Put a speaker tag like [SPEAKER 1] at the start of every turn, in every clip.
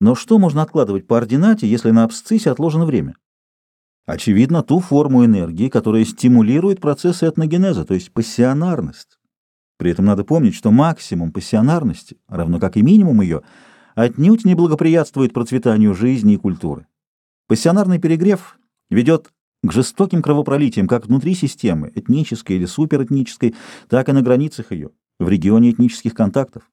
[SPEAKER 1] Но что можно откладывать по ординате, если на абсциссе отложено время? Очевидно, ту форму энергии, которая стимулирует процессы этногенеза, то есть пассионарность. При этом надо помнить, что максимум пассионарности, равно как и минимум ее, отнюдь не благоприятствует процветанию жизни и культуры. Пассионарный перегрев ведет к жестоким кровопролитиям как внутри системы, этнической или суперэтнической, так и на границах ее, в регионе этнических контактов.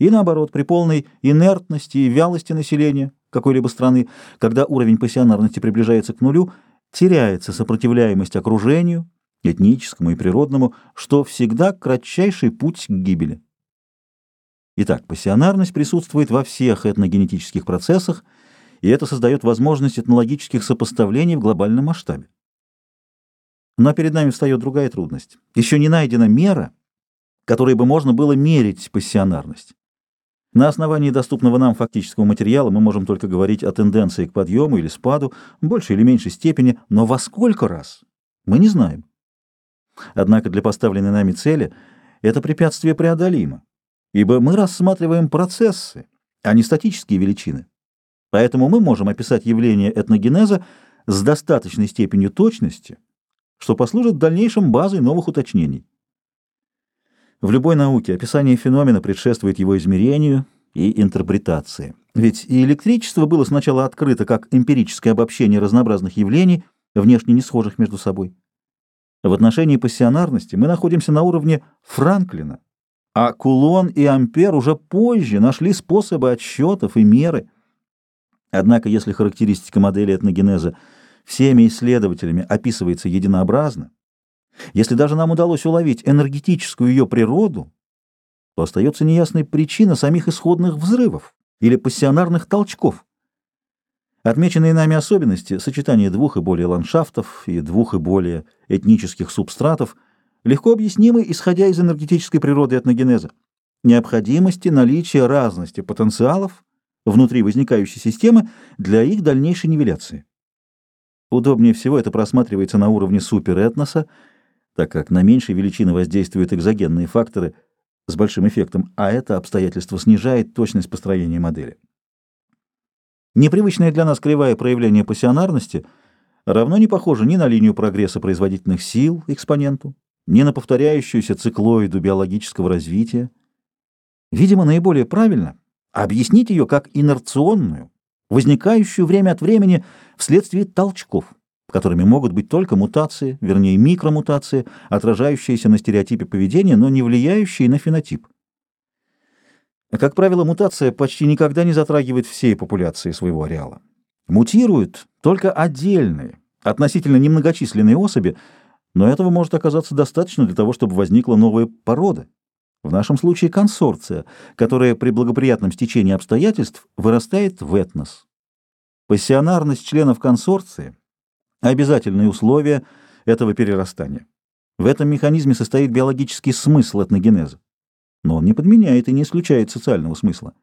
[SPEAKER 1] И наоборот, при полной инертности и вялости населения какой-либо страны, когда уровень пассионарности приближается к нулю, теряется сопротивляемость окружению, этническому и природному, что всегда кратчайший путь к гибели. Итак, пассионарность присутствует во всех этногенетических процессах, и это создает возможность этнологических сопоставлений в глобальном масштабе. Но перед нами встает другая трудность. Еще не найдена мера, которой бы можно было мерить пассионарность. На основании доступного нам фактического материала мы можем только говорить о тенденции к подъему или спаду, в большей или меньшей степени, но во сколько раз мы не знаем. Однако для поставленной нами цели это препятствие преодолимо, ибо мы рассматриваем процессы, а не статические величины. Поэтому мы можем описать явление этногенеза с достаточной степенью точности, что послужит дальнейшим базой новых уточнений. В любой науке описание феномена предшествует его измерению и интерпретации. Ведь и электричество было сначала открыто как эмпирическое обобщение разнообразных явлений, внешне не схожих между собой. В отношении пассионарности мы находимся на уровне Франклина, а Кулон и Ампер уже позже нашли способы отсчетов и меры. Однако, если характеристика модели этногенеза всеми исследователями описывается единообразно, если даже нам удалось уловить энергетическую ее природу, то остается неясной причина самих исходных взрывов или пассионарных толчков. Отмеченные нами особенности, сочетание двух и более ландшафтов и двух и более этнических субстратов, легко объяснимы, исходя из энергетической природы этногенеза, необходимости наличия разности потенциалов внутри возникающей системы для их дальнейшей нивеляции. Удобнее всего это просматривается на уровне суперэтноса, так как на меньшей величины воздействуют экзогенные факторы с большим эффектом, а это обстоятельство снижает точность построения модели. Непривычное для нас кривая проявление пассионарности равно не похоже ни на линию прогресса производительных сил экспоненту, ни на повторяющуюся циклоиду биологического развития. Видимо, наиболее правильно объяснить ее как инерционную, возникающую время от времени вследствие толчков, которыми могут быть только мутации, вернее микромутации, отражающиеся на стереотипе поведения, но не влияющие на фенотип. Как правило, мутация почти никогда не затрагивает всей популяции своего ареала. Мутируют только отдельные, относительно немногочисленные особи, но этого может оказаться достаточно для того, чтобы возникла новая порода. В нашем случае консорция, которая при благоприятном стечении обстоятельств вырастает в этнос. Пассионарность членов консорции – обязательное условие этого перерастания. В этом механизме состоит биологический смысл этногенеза но он не подменяет и не исключает социального смысла.